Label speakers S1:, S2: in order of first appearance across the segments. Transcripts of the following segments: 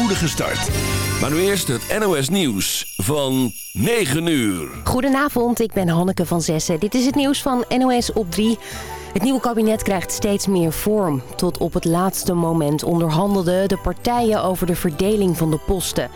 S1: spoedige start. Maar nu eerst het NOS Nieuws van 9 uur.
S2: Goedenavond, ik ben Hanneke van Zessen. Dit is het nieuws van NOS op 3. Het nieuwe kabinet krijgt steeds meer vorm. Tot op het laatste moment onderhandelden de partijen over de verdeling van de posten.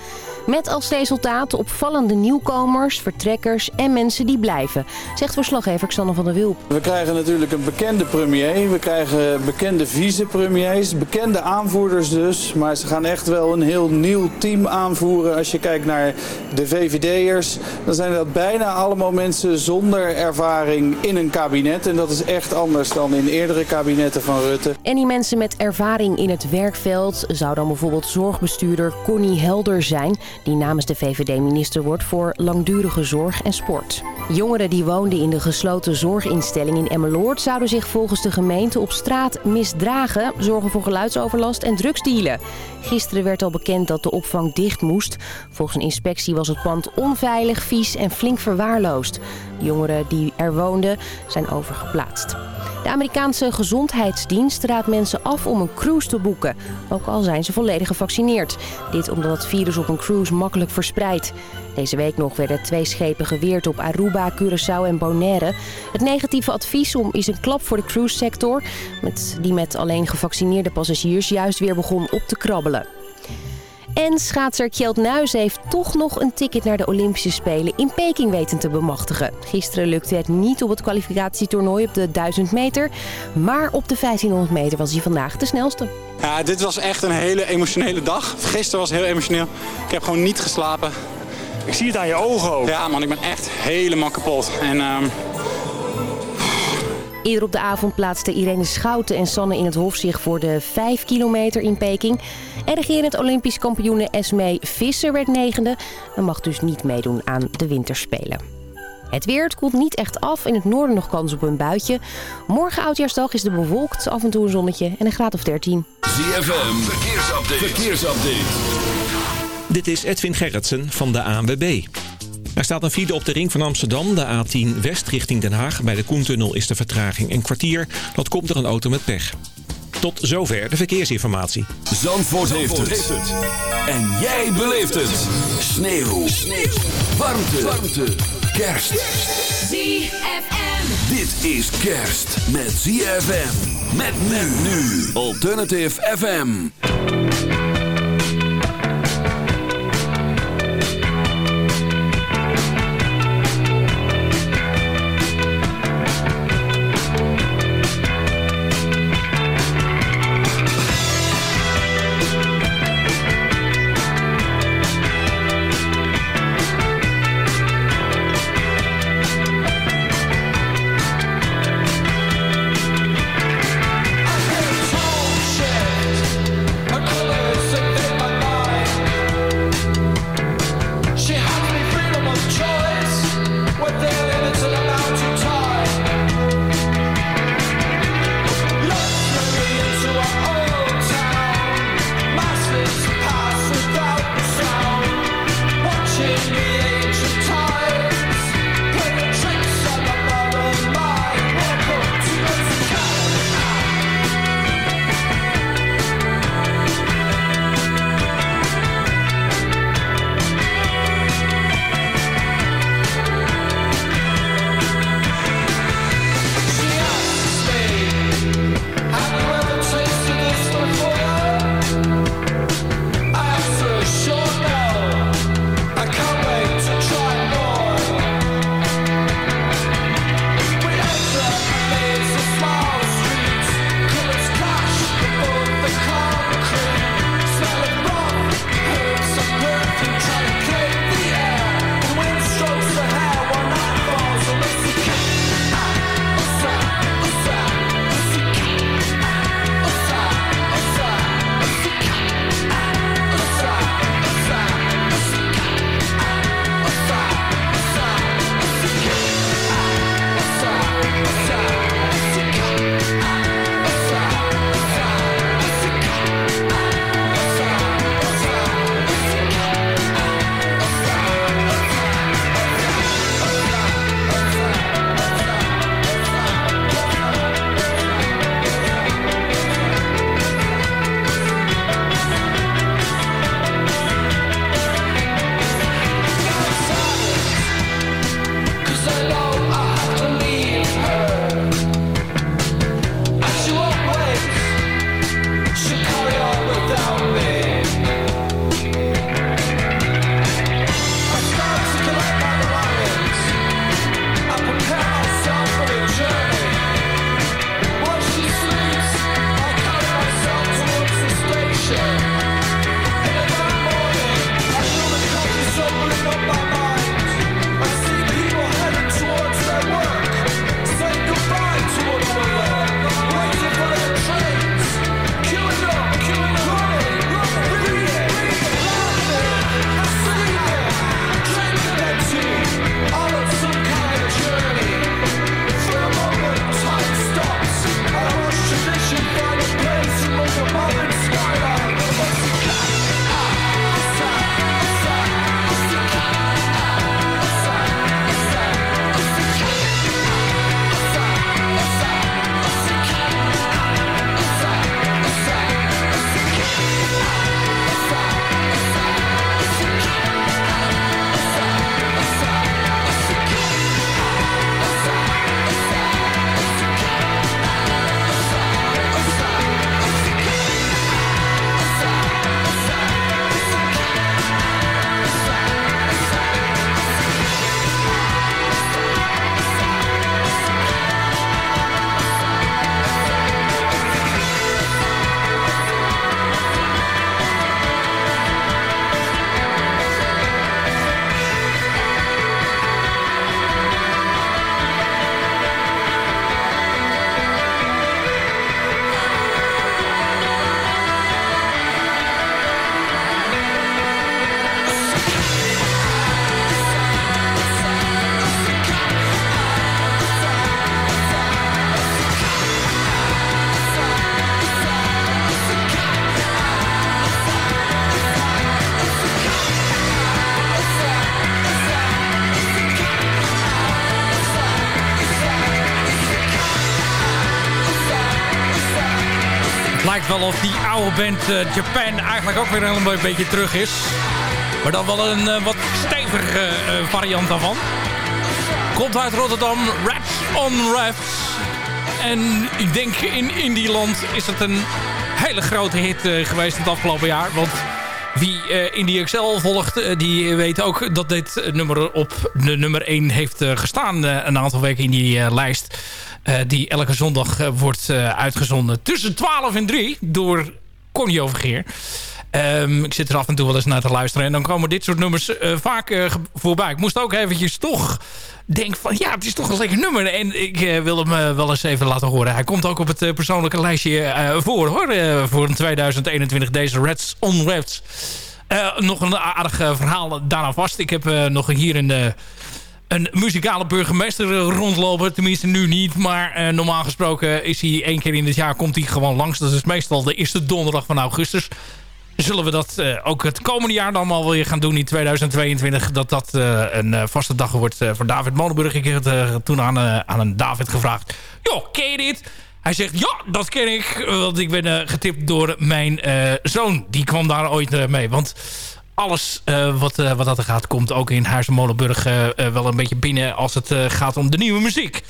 S2: Met als resultaat opvallende nieuwkomers, vertrekkers en mensen die blijven, zegt verslaggever Xanne van der Wulp.
S3: We krijgen natuurlijk een bekende premier, we krijgen bekende vicepremiers, bekende aanvoerders dus. Maar ze gaan echt wel een heel nieuw team aanvoeren. Als je kijkt naar de VVD'ers, dan zijn dat bijna allemaal mensen zonder ervaring in een kabinet. En dat is echt anders dan in eerdere kabinetten van Rutte.
S2: En die mensen met ervaring in het werkveld zou dan bijvoorbeeld zorgbestuurder Connie Helder zijn die namens de VVD minister wordt voor langdurige zorg en sport. Jongeren die woonden in de gesloten zorginstelling in Emmeloord zouden zich volgens de gemeente op straat misdragen, zorgen voor geluidsoverlast en drugsdealen. Gisteren werd al bekend dat de opvang dicht moest. Volgens een inspectie was het pand onveilig, vies en flink verwaarloosd. Jongeren die er woonden zijn overgeplaatst. De Amerikaanse gezondheidsdienst raadt mensen af om een cruise te boeken, ook al zijn ze volledig gevaccineerd. Dit omdat het virus op een cruise makkelijk verspreidt. Deze week nog werden twee schepen geweerd op Aruba, Curaçao en Bonaire. Het negatieve advies om is een klap voor de cruise-sector, die met alleen gevaccineerde passagiers juist weer begon op te krabbelen. En schaatser Kjeld Nuis heeft toch nog een ticket naar de Olympische Spelen in Peking weten te bemachtigen. Gisteren lukte het niet op het kwalificatietoernooi op de 1000 meter. Maar op de 1500 meter was hij vandaag de snelste.
S4: Ja, dit was echt een hele emotionele dag. Gisteren was heel emotioneel. Ik heb gewoon niet geslapen.
S5: Ik zie het aan je ogen ook.
S4: Ja man, ik ben echt helemaal kapot. En... Um...
S2: Eerder op de avond plaatsten Irene Schouten en Sanne in het Hof zich voor de 5 kilometer in Peking. En regerend Olympisch kampioene Esmee Visser werd negende en mag dus niet meedoen aan de winterspelen. Het weer, het koelt niet echt af. In het noorden nog kans op een buitje. Morgen oudjaarsdag is er bewolkt, af en toe een zonnetje en een graad of 13.
S1: ZFM, verkeersupdate. verkeersupdate.
S6: Dit is Edwin Gerritsen van de ANWB. Er staat een file op de ring van Amsterdam, de A10 West richting Den Haag. Bij de Koentunnel is de vertraging een kwartier. Dat komt door een auto met pech. Tot zover de verkeersinformatie.
S1: Zandvoort, heeft, het. En jij beleeft het. Sneeuw. Sneeuw. Warmte. Warmte. Kerst.
S7: ZFM.
S1: Dit is kerst met ZFM. Met men nu. Alternative FM.
S7: Of die oude band uh, Japan eigenlijk ook weer een beetje terug is. Maar dan wel een uh, wat stevige uh, variant daarvan. Komt uit Rotterdam, Rats on Rafts. En ik denk in Indieland is het een hele grote hit geweest het afgelopen jaar. Want wie uh, Indie Excel volgt, die weet ook dat dit nummer op de nummer 1 heeft gestaan een aantal weken in die lijst. Die elke zondag wordt uitgezonden tussen 12 en 3 door Connie Overgeer. Um, ik zit er af en toe wel eens naar te luisteren. En dan komen dit soort nummers vaak voorbij. Ik moest ook eventjes toch denken van... Ja, het is toch een lekker nummer. En ik wil hem wel eens even laten horen. Hij komt ook op het persoonlijke lijstje voor hoor. voor een 2021 deze Reds on Reds. nog een aardig verhaal daarna vast. Ik heb nog hier de een muzikale burgemeester rondlopen. Tenminste nu niet. Maar normaal gesproken is hij één keer in het jaar komt hij gewoon langs. Dat is meestal de eerste donderdag van augustus. Zullen we dat uh, ook het komende jaar dan wel weer gaan doen in 2022. Dat dat uh, een vaste dag wordt voor David Molenburg. Ik heb het toen aan, aan een David gevraagd. Joh, ken je dit? Hij zegt, ja, dat ken ik. Want ik ben getipt door mijn zoon. Die kwam daar ooit mee. Want alles uh, wat, uh, wat dat er gaat... komt ook in Huizen Molenburg uh, wel een beetje binnen... als het gaat om de nieuwe muziek.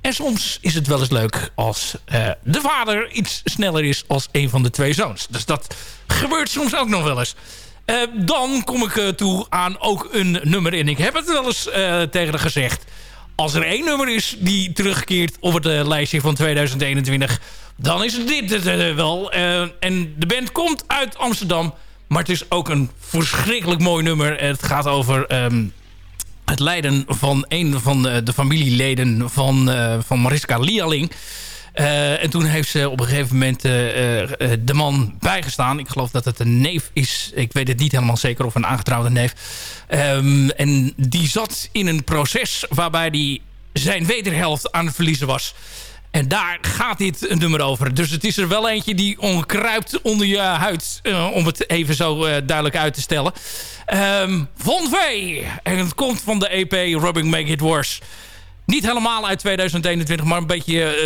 S7: En soms is het wel eens leuk als de vader iets sneller is... als een van de twee zoons. Dus dat gebeurt soms ook nog wel eens. dan kom ik toe aan ook een nummer. En ik heb het wel eens tegen haar gezegd. Als er één nummer is die terugkeert op het lijstje van 2021... dan is het dit wel. en de band komt uit Amsterdam... Maar het is ook een verschrikkelijk mooi nummer. Het gaat over um, het lijden van een van de, de familieleden van, uh, van Mariska Lialing. Uh, en toen heeft ze op een gegeven moment uh, de man bijgestaan. Ik geloof dat het een neef is. Ik weet het niet helemaal zeker of een aangetrouwde neef. Um, en die zat in een proces waarbij hij zijn wederhelft aan het verliezen was. En daar gaat dit nummer over. Dus het is er wel eentje die onkruipt onder je huid. Uh, om het even zo uh, duidelijk uit te stellen. Um, Von V. En het komt van de EP Rubbing Make It Worse. Niet helemaal uit 2021, maar een beetje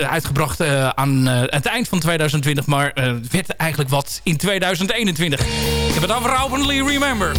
S7: uh, uitgebracht aan het eind van 2020. Maar werd eigenlijk wat in 2021. Ik heb het over Openly Remember.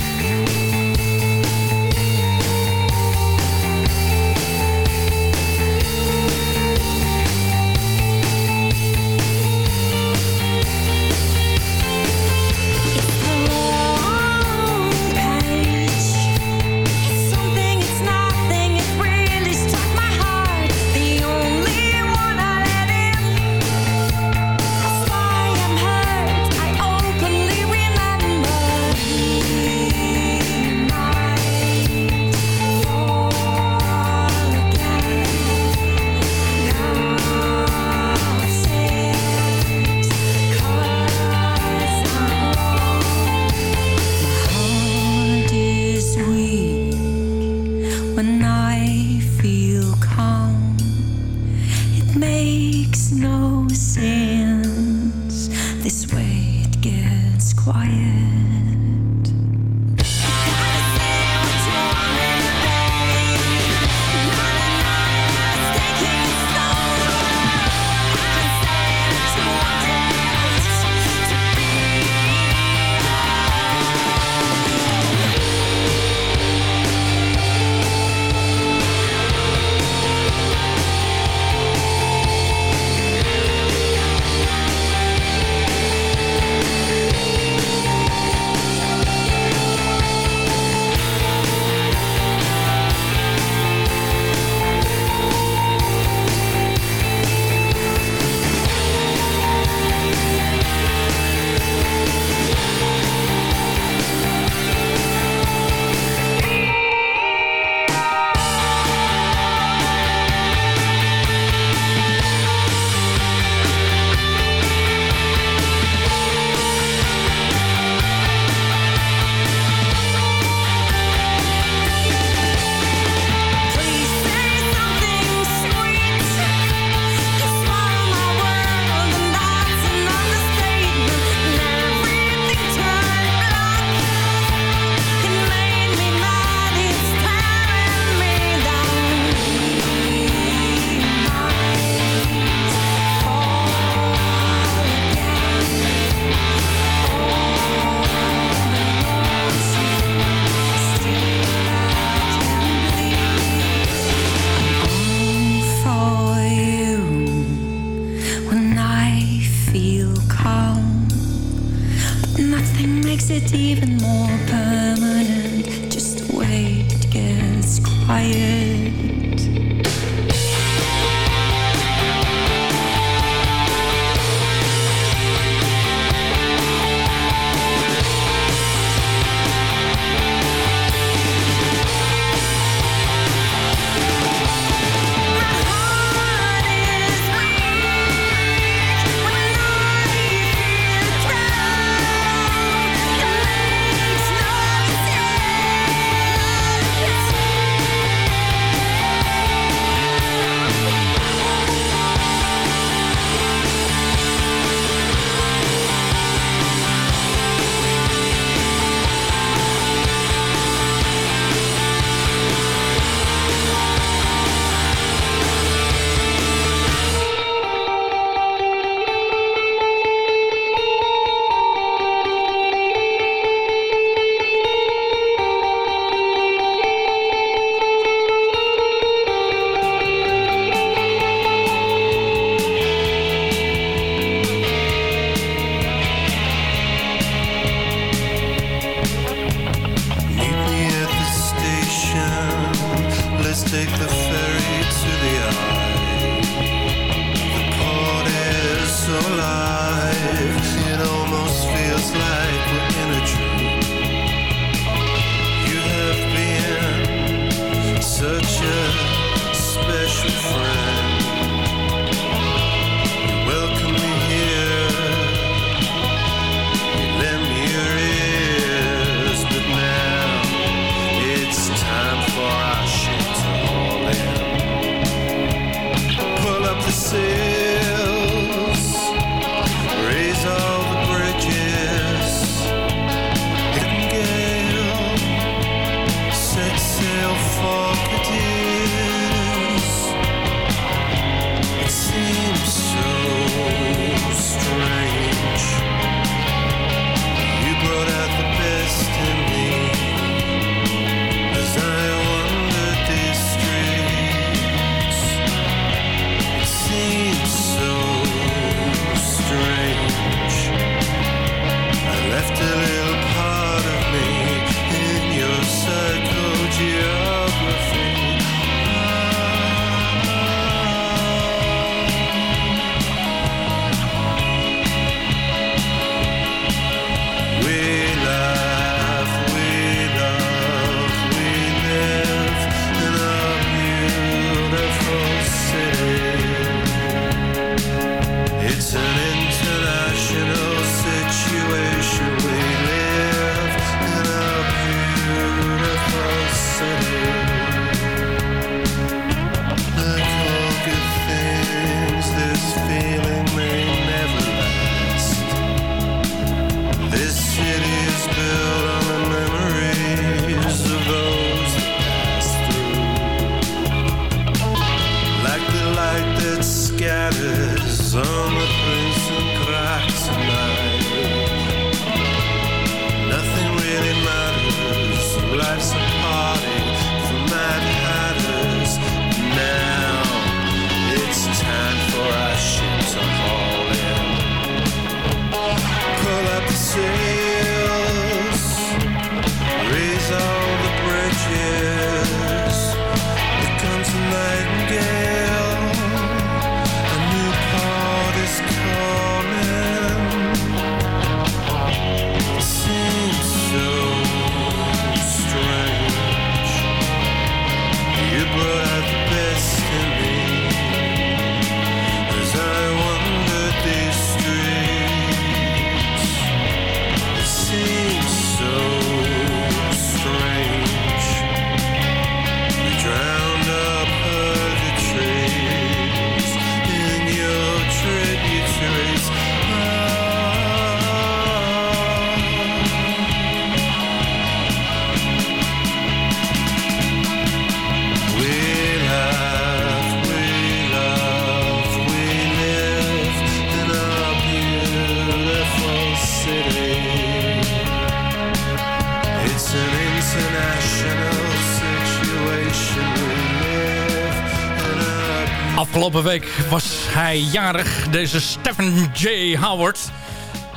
S7: Afgelopen week was hij jarig, deze Stephen J. Howard.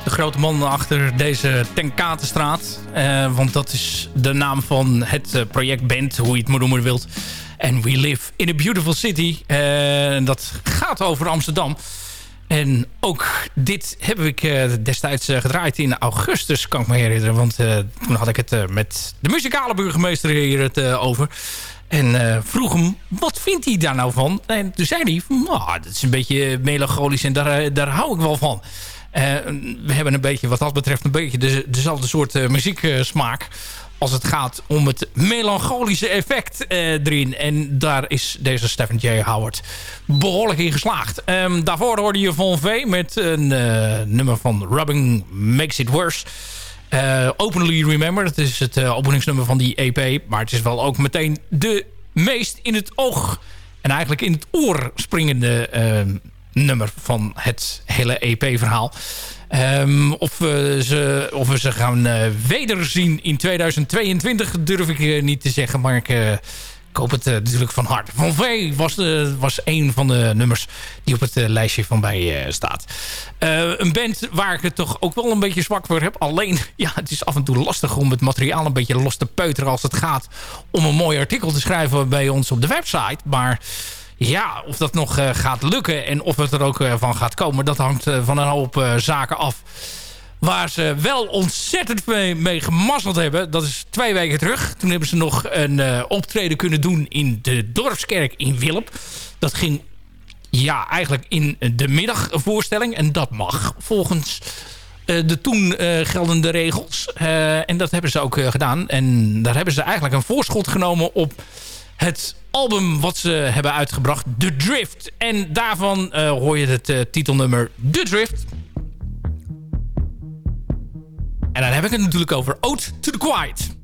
S7: De grote man achter deze Tenkatenstraat. Uh, want dat is de naam van het project band, hoe je het maar noemen wilt. En We Live in a Beautiful City. Uh, dat gaat over Amsterdam. En ook dit heb ik destijds gedraaid in augustus, kan ik me herinneren. Want toen had ik het met de muzikale burgemeester hier het over. En vroeg hem, wat vindt hij daar nou van? En toen zei hij, nou, dat is een beetje melancholisch en daar, daar hou ik wel van. we hebben een beetje, wat dat betreft, een beetje de, dezelfde soort muzieksmaak als het gaat om het melancholische effect uh, erin. En daar is deze Stephen J. Howard behoorlijk in geslaagd. Um, daarvoor hoorde je Von V met een uh, nummer van Rubbing Makes It Worse. Uh, Openly Remember, dat is het openingsnummer van die EP. Maar het is wel ook meteen de meest in het oog en eigenlijk in het oor springende ehm, nummer van het hele EP-verhaal. Um, of, ze, of we ze gaan uh, wederzien in 2022 durf ik uh, niet te zeggen. Maar ik, uh, ik hoop het natuurlijk van harte. Van V was, was een van de nummers die op het lijstje van mij staat. een band waar ik het toch ook wel een beetje zwak voor heb. Alleen, ja, het is af en toe lastig om het materiaal een beetje los te peuteren... als het gaat om een mooi artikel te schrijven bij ons op de website. Maar ja, of dat nog gaat lukken en of het er ook van gaat komen... dat hangt van een hoop zaken af. Waar ze wel ontzettend mee, mee hebben... dat is twee weken terug. Toen hebben ze nog een optreden kunnen doen in de Dorpskerk in Willem. Dat ging ja, eigenlijk in de middagvoorstelling. En dat mag volgens de toen geldende regels. en dat hebben ze ook gedaan. En daar hebben ze eigenlijk een voorschot genomen op het album wat ze hebben uitgebracht, The Drift. En daarvan hoor je het titelnummer The Drift. En dan heb ik het natuurlijk over Ode to the Quiet.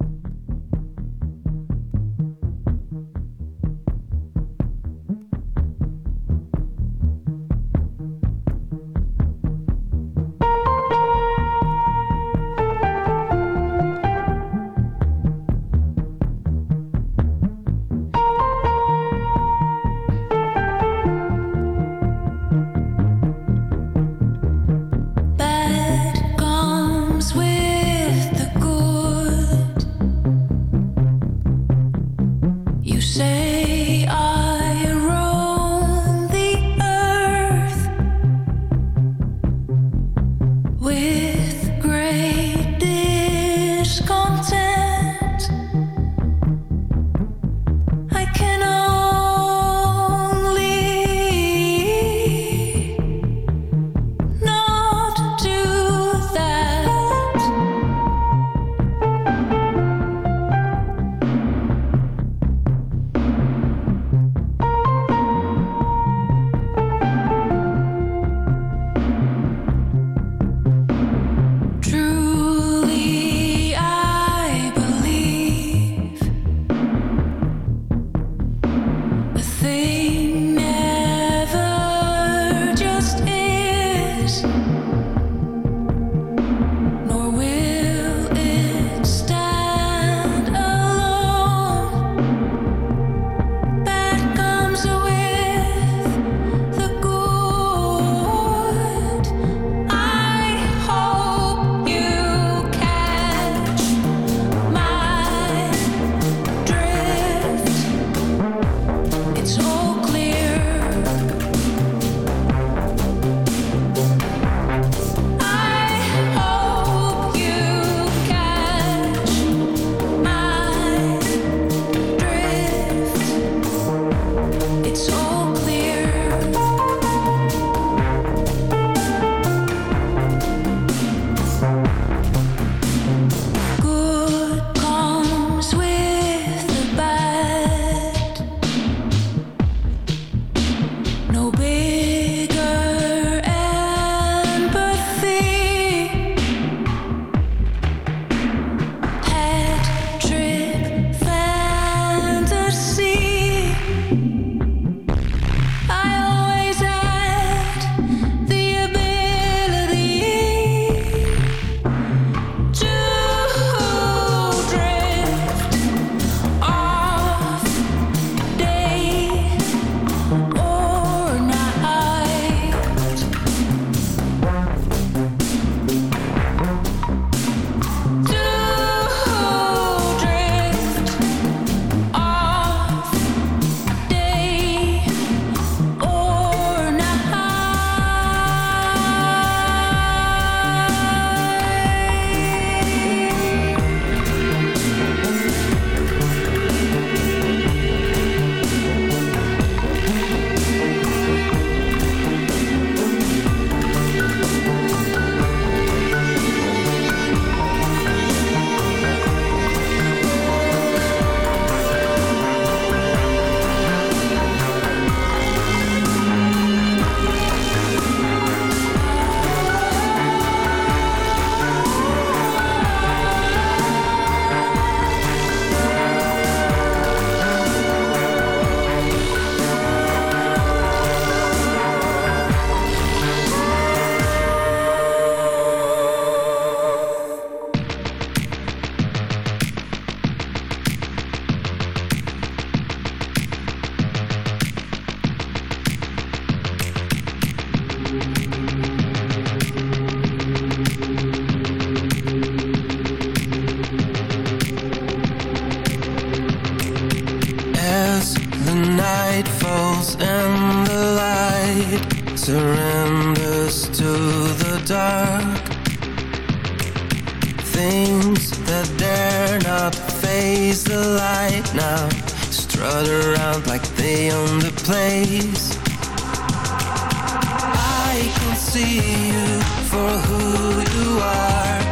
S8: See you for who you are.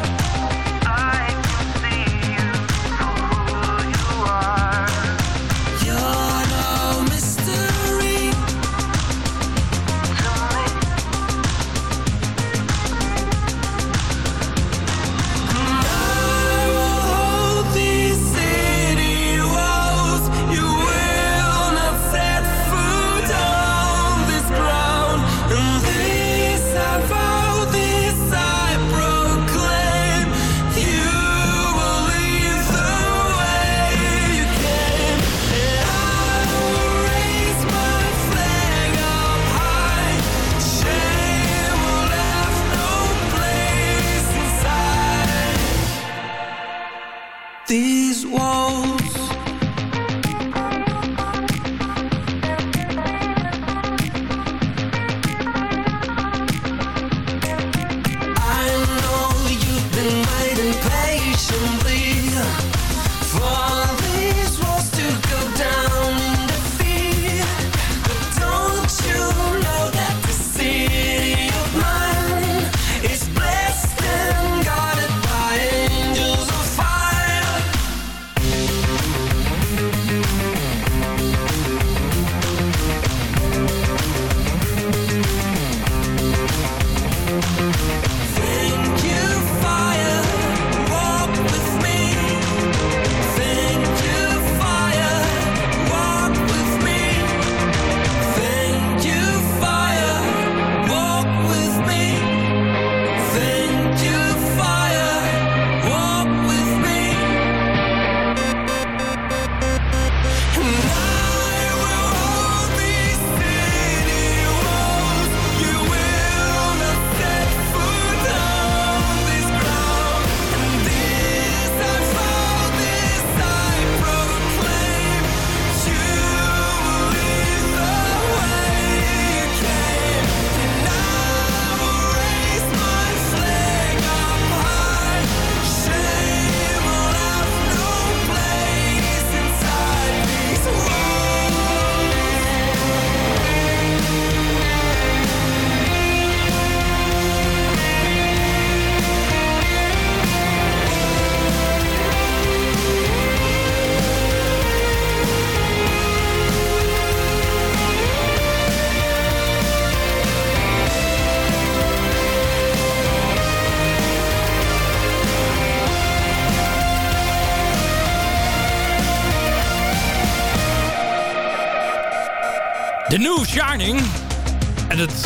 S7: En het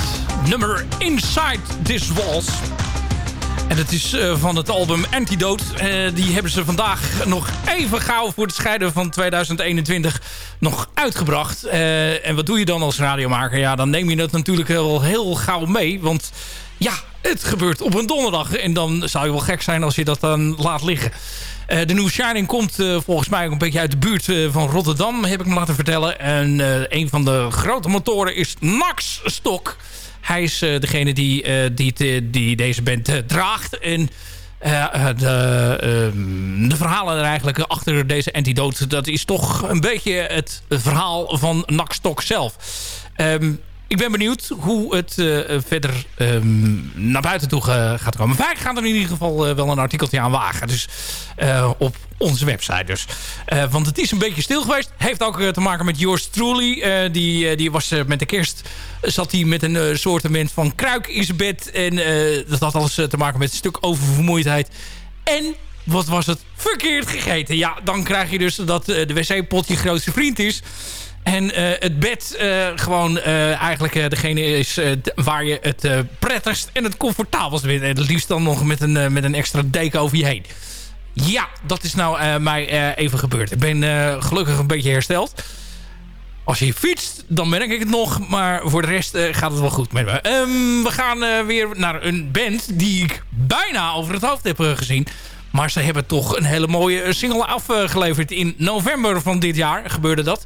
S7: nummer Inside This Walls. En het is eh, van het album Antidote. Eh, die hebben ze vandaag nog even gauw voor het scheiden van 2021 nog uitgebracht. Eh, en wat doe je dan als radiomaker? Ja, dan neem je dat natuurlijk wel heel gauw mee. Want ja, het gebeurt op een donderdag. En dan zou je wel gek zijn als je dat dan laat liggen. Eh, de New Shining komt eh, volgens mij ook een beetje uit de buurt eh, van Rotterdam, heb ik me laten vertellen. En een van de grote motoren is Max Stok. Hij is degene die, die, die deze band draagt. En de, ehm, de verhalen er eigenlijk achter deze antidote... dat is toch een beetje het verhaal van Max Stok zelf. Ehm, ik ben benieuwd hoe het eh, verder ehm, naar buiten toe gaat komen. Wij gaan er in ieder geval eh, wel een artikeltje aan wagen. Dus eh, op onze website dus. Want het is een beetje stil geweest. Heeft ook te maken met yours truly. Die, die was met de kerst... zat hij met een soortement van kruik in zijn bed. En dat had alles te maken met een stuk oververmoeidheid. En wat was het? Verkeerd gegeten. Ja, dan krijg je dus dat de wc-pot je grootste vriend is. En eh, het bed eh, gewoon eh, eigenlijk degene is waar je het prettigst en het comfortabelst bent. En het liefst dan nog met een, met een extra deken over je heen. Ja, dat is nou mij even gebeurd. Ik ben gelukkig een beetje hersteld. Als je fietst, dan merk ik het nog. Maar voor de rest gaat het wel goed met me. Ehm, we gaan weer naar een band die ik bijna over het hoofd heb gezien. Maar ze hebben toch een hele mooie single afgeleverd. In november van dit jaar gebeurde dat.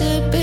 S7: The.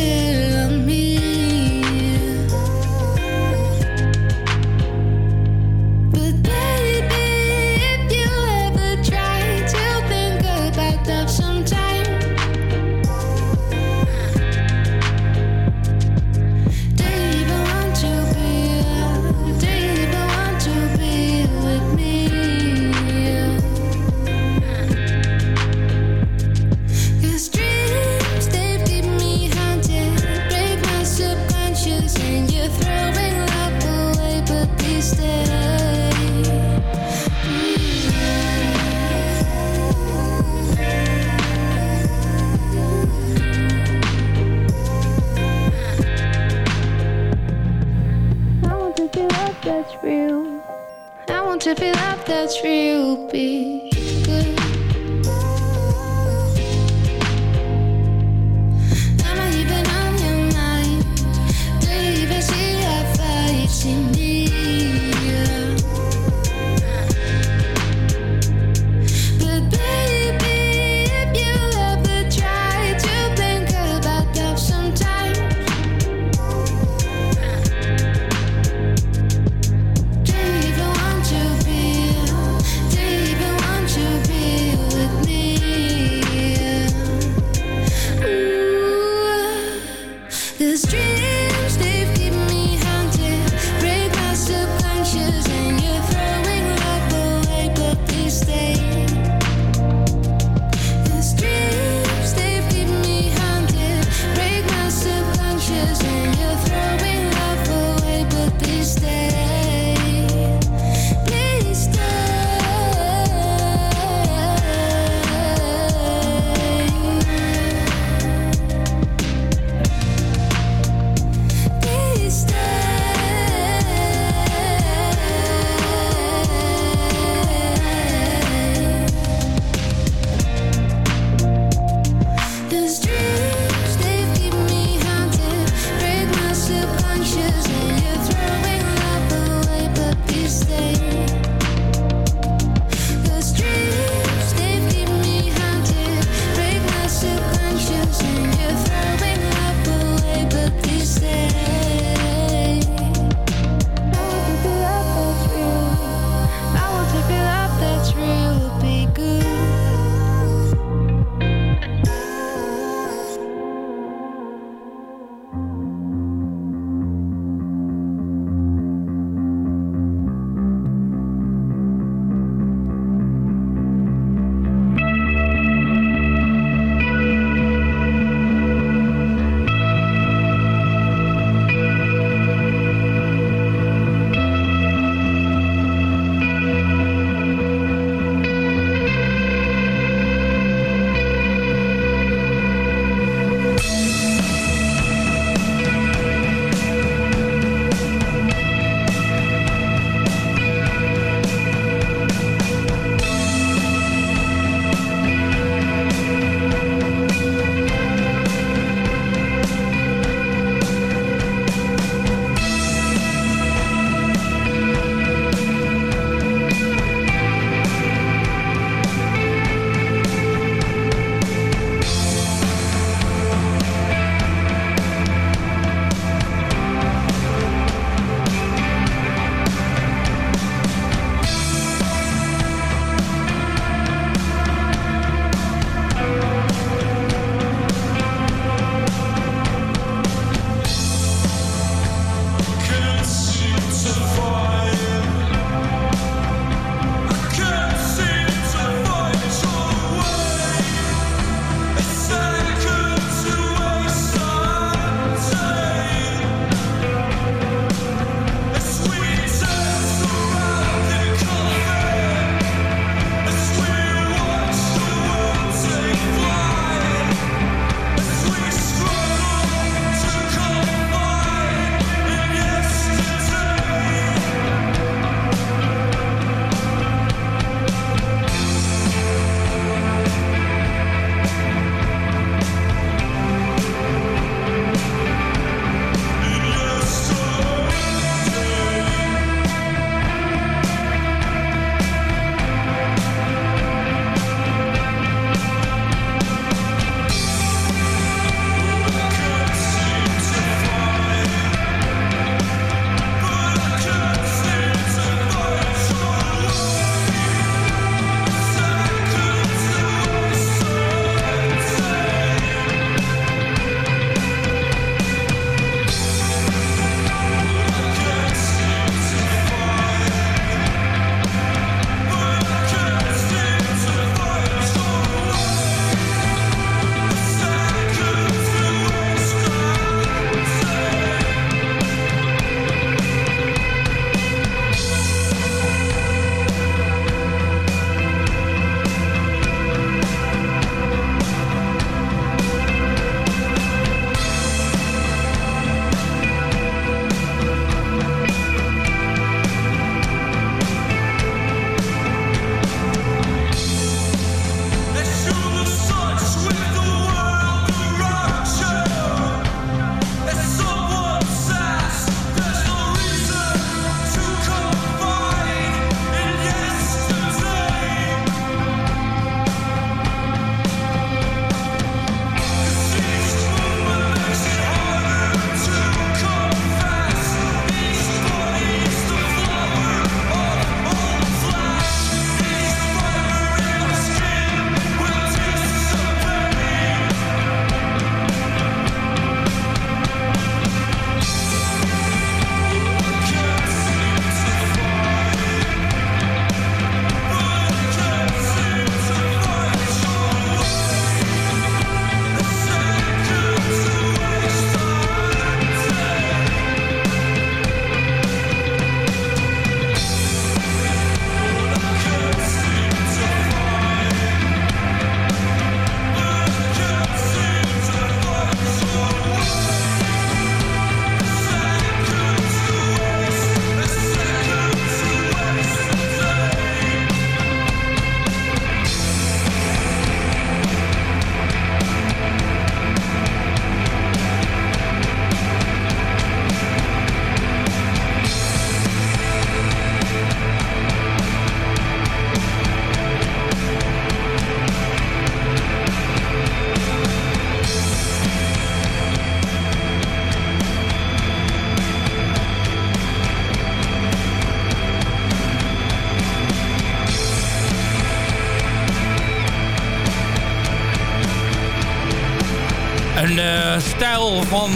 S7: Van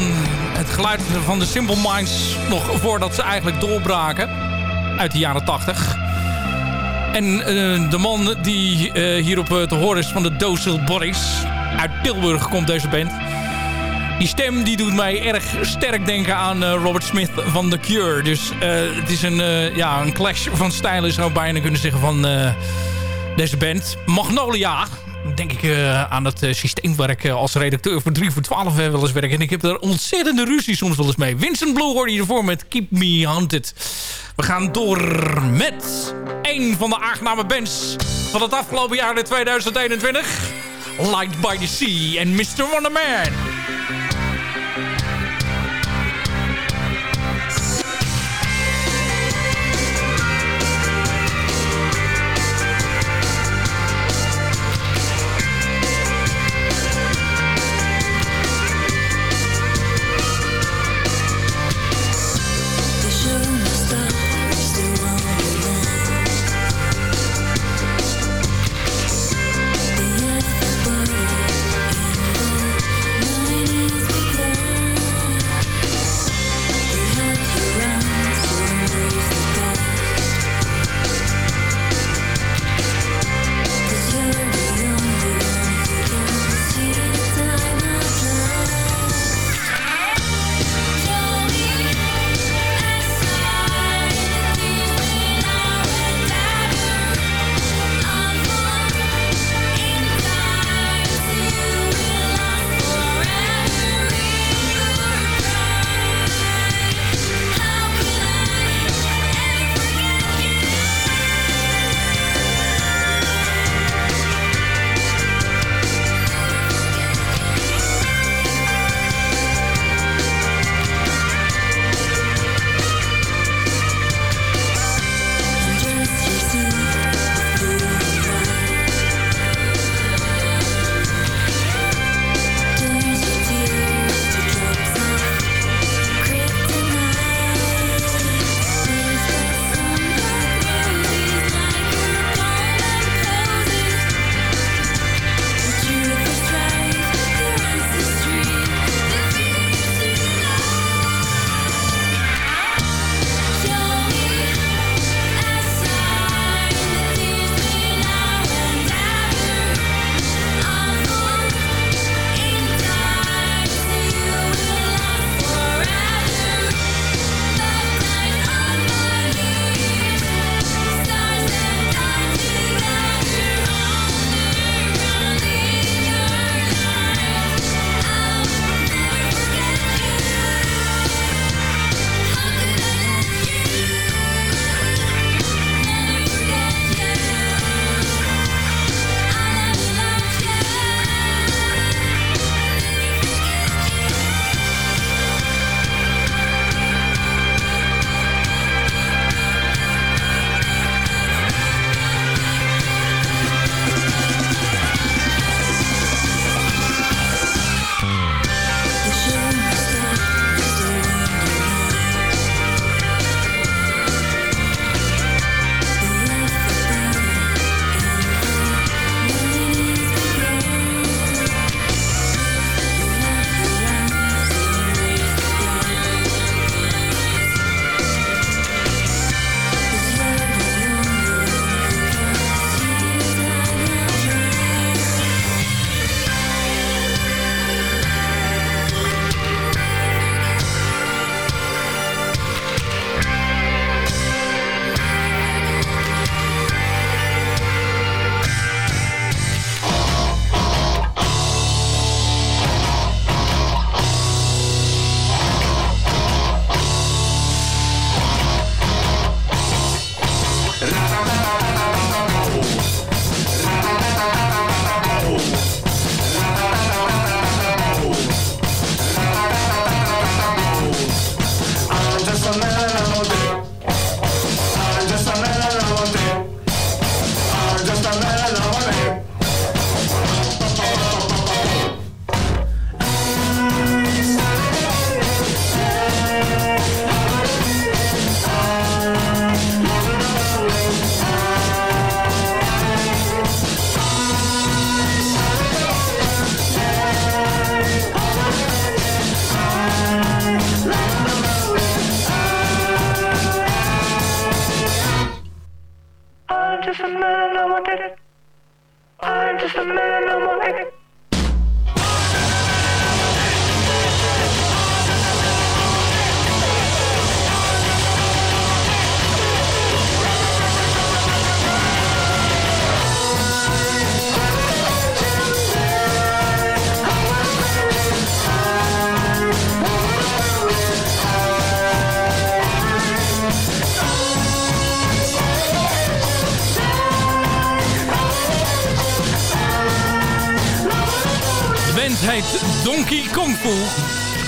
S7: het geluid van de Simple Minds... nog voordat ze eigenlijk doorbraken. Uit de jaren 80. En eh, de man die eh, hierop eh, te horen is van de Docile Bodies. Uit Tilburg komt deze band. Die stem die doet mij erg sterk denken aan Robert Smith van The Cure. Dus het is een, ja, een clash van stijlen zou bijna kunnen zeggen van deze band. Magnolia. Denk ik eh, aan het eh, systeem waar ik eh, als redacteur voor 3 voor 12 uh, wel eens werk. En ik heb er ontzettende ruzie soms wel eens mee. Vincent Blue hoorde je ervoor met Keep Me Haunted. We gaan door met een van de aangename bands van het afgelopen jaar in 2021. Light by the Sea en Mr. Wonderman.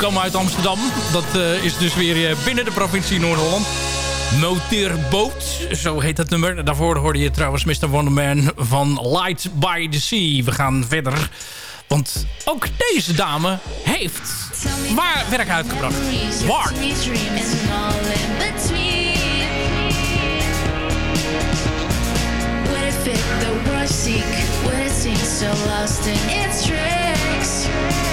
S7: Kom uit Amsterdam. Dat eh, is dus weer eh, binnen de provincie Noord-Holland. Noteerboot, zo heet dat nummer. Daarvoor hoorde je trouwens Mr. Wonderman van Light by the Sea. We gaan verder, want ook deze dame heeft maar werk uitgebracht. Waar?
S9: So its tricks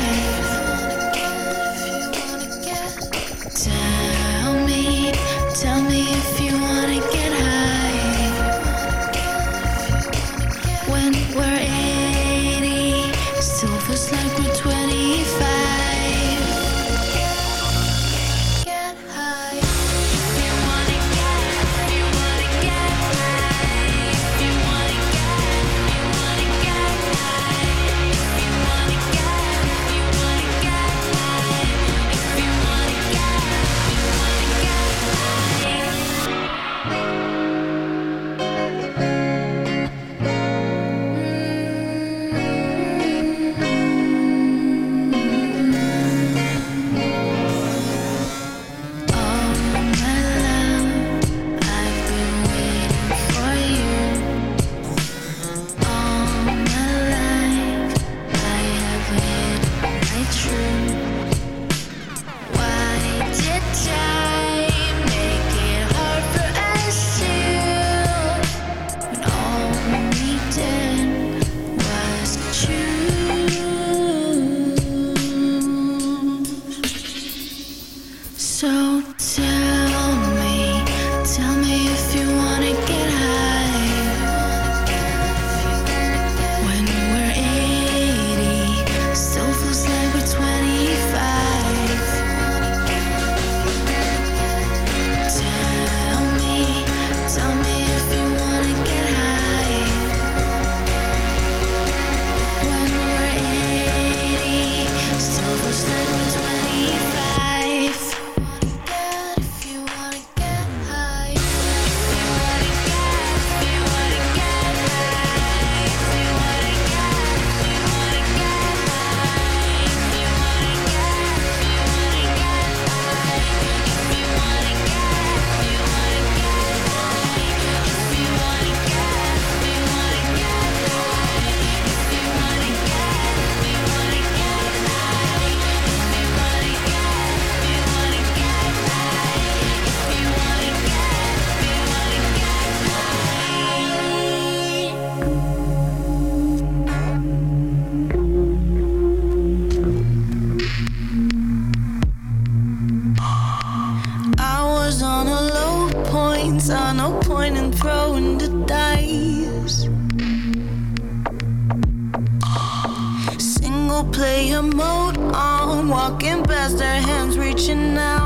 S9: reflection now.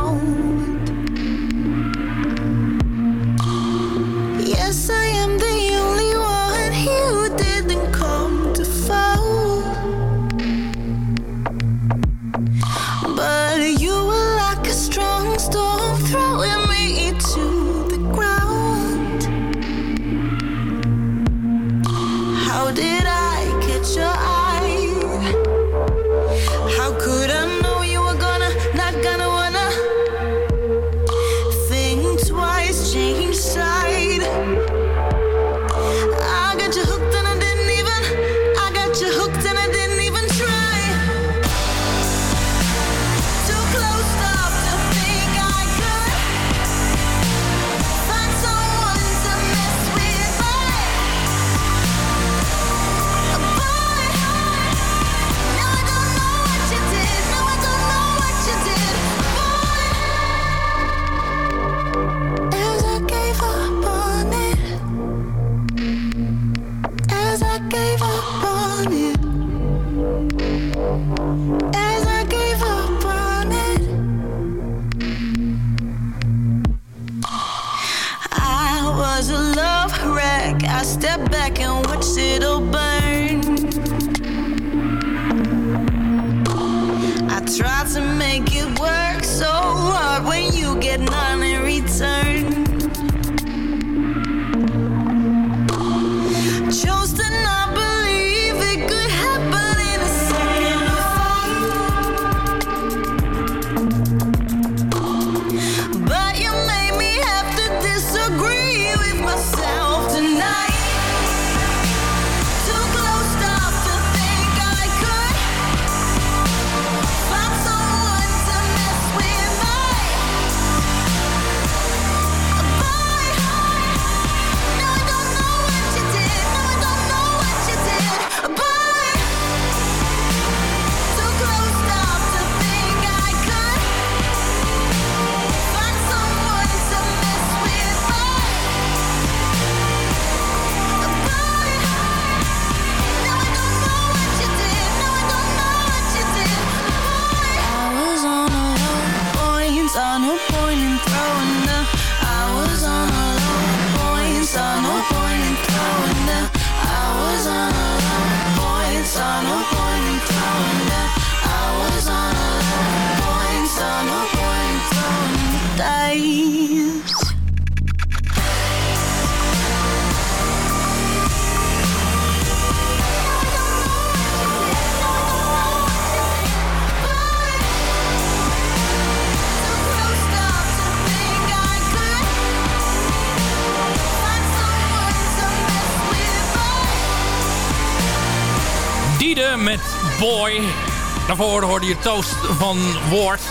S9: daarvoor hoorde je Toast van Woord.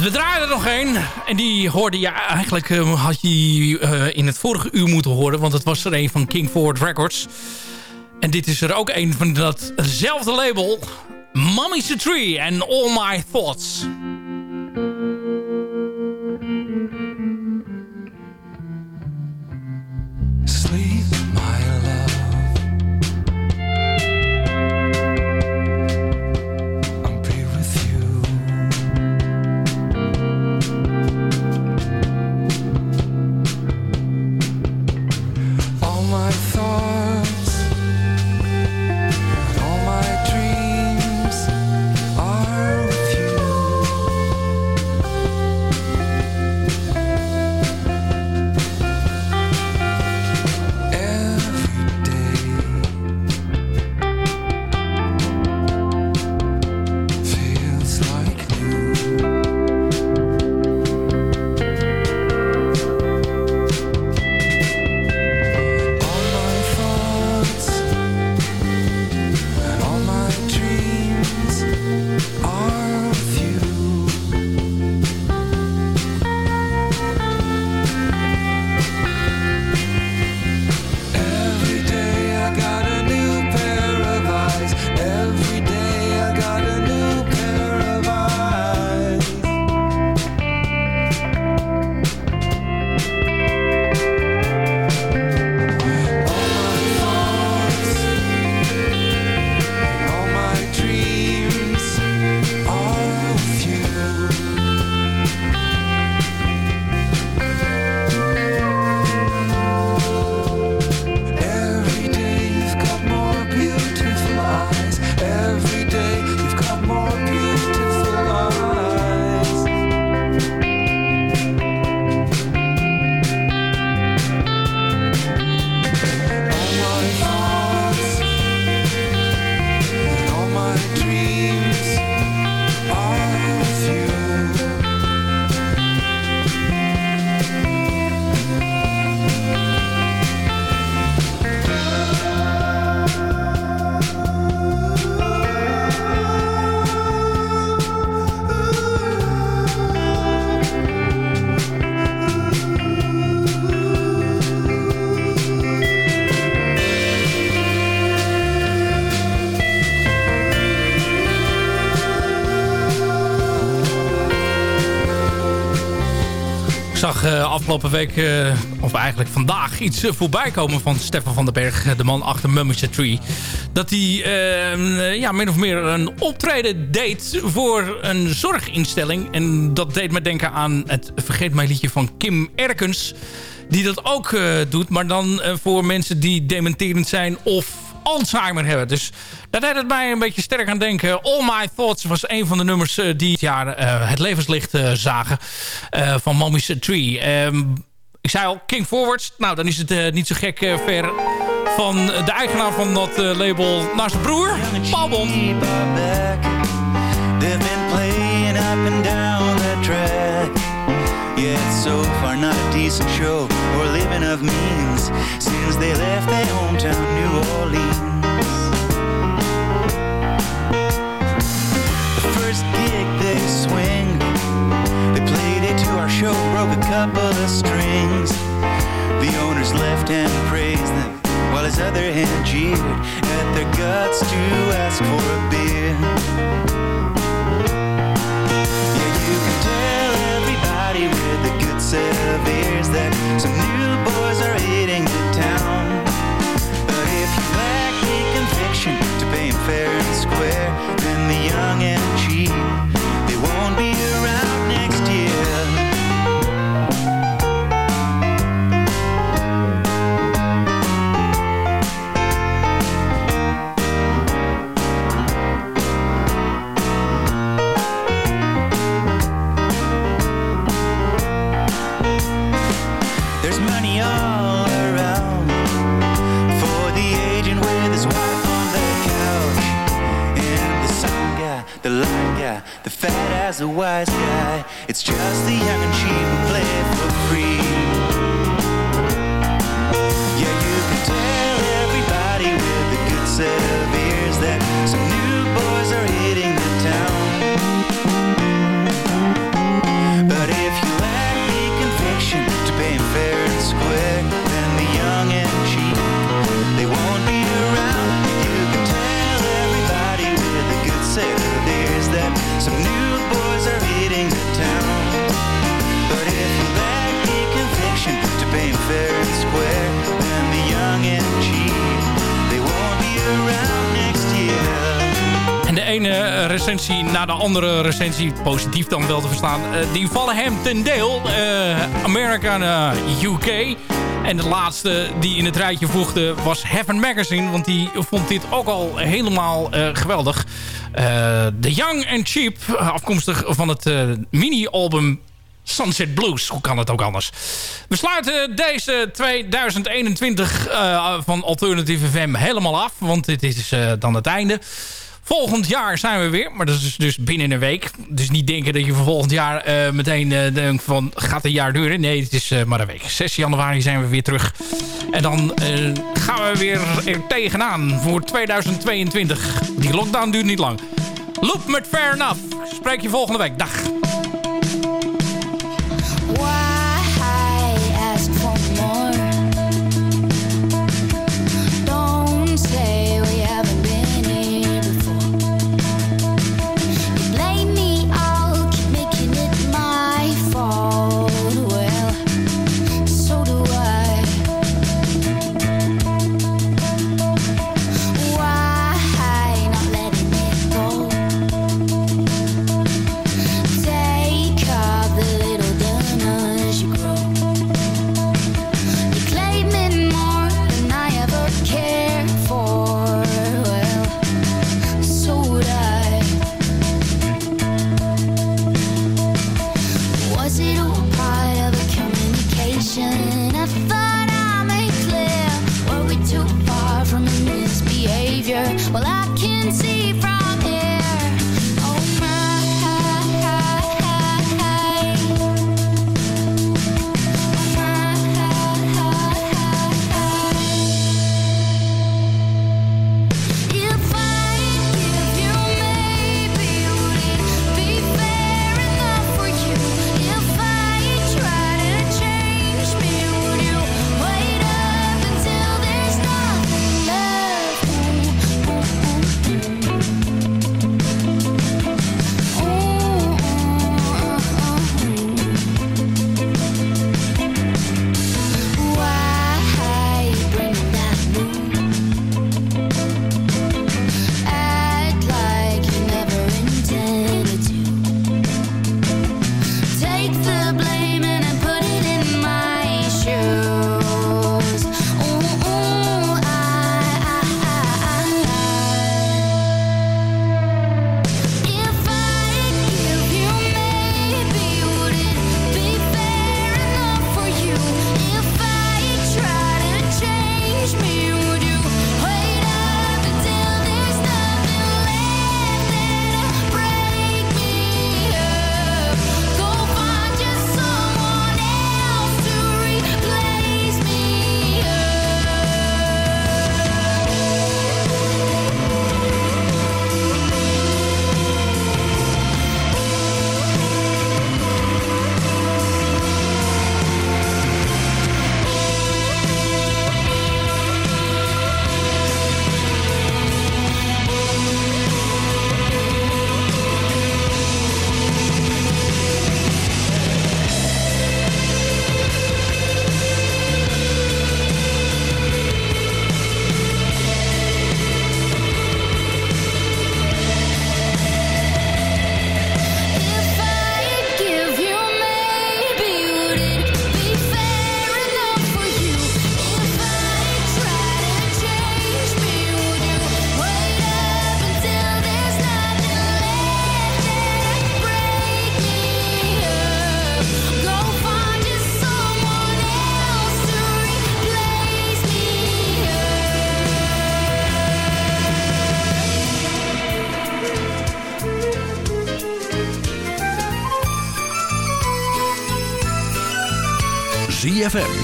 S9: We draaien er nog één. En die hoorde je eigenlijk eh, had je, uh, in het vorige uur moeten horen. Want het was er een van King Ford Records. En dit is er ook een van datzelfde label. Mummy's the Tree en All My Thoughts.
S7: Afgelopen week, eh, of eigenlijk vandaag, iets eh, voorbij komen van Stefan van den Berg, de man achter Mummy's Tree. Dat hij eh, ja, min of meer een optreden deed voor een zorginstelling. En dat deed me denken aan het Vergeet mij liedje van Kim Erkens. Die dat ook doet, maar dan voor mensen die dementerend zijn of Alzheimer hebben. Dus daar deed het mij een beetje sterk aan denken. All My Thoughts was een van de nummers eh, die het jaar eh, het levenslicht eh, zagen van Mommy's Tree. Ehm, ik zei al, King Forwards. Nou, dan is het niet zo gek ver van de eigenaar van dat label naar zijn broer, Paul
S10: down the track. So far not a decent show or living of means since they left their hometown New Orleans. The first gig they swing, they played it to our show, broke a couple of strings. The owner's left hand praised them while his other hand jeered at their guts to ask for a beer. perseveres. That some new.
S7: Andere recensie, positief dan wel te verstaan, eh, die vallen hem ten deel. Eh American eh, UK. En de laatste die in het rijtje voegde was Heaven Magazine. Want die vond dit ook al helemaal geweldig. The Young and Cheap, afkomstig van het mini-album Sunset Blues. Hoe kan het ook anders? We sluiten deze 2021 eh, van Alternative FM helemaal af. Want dit is dan het einde. Volgend jaar zijn we weer, maar dat is dus binnen een week. Dus niet denken dat je voor volgend jaar eh, meteen eh, denkt van gaat een jaar duren. Nee, het is eh, maar een week. 6 januari zijn we weer terug. En dan gaan we weer er tegenaan voor 2022. Die lockdown duurt niet lang. Loop met Fair Enough. Spreek je volgende week. Dag.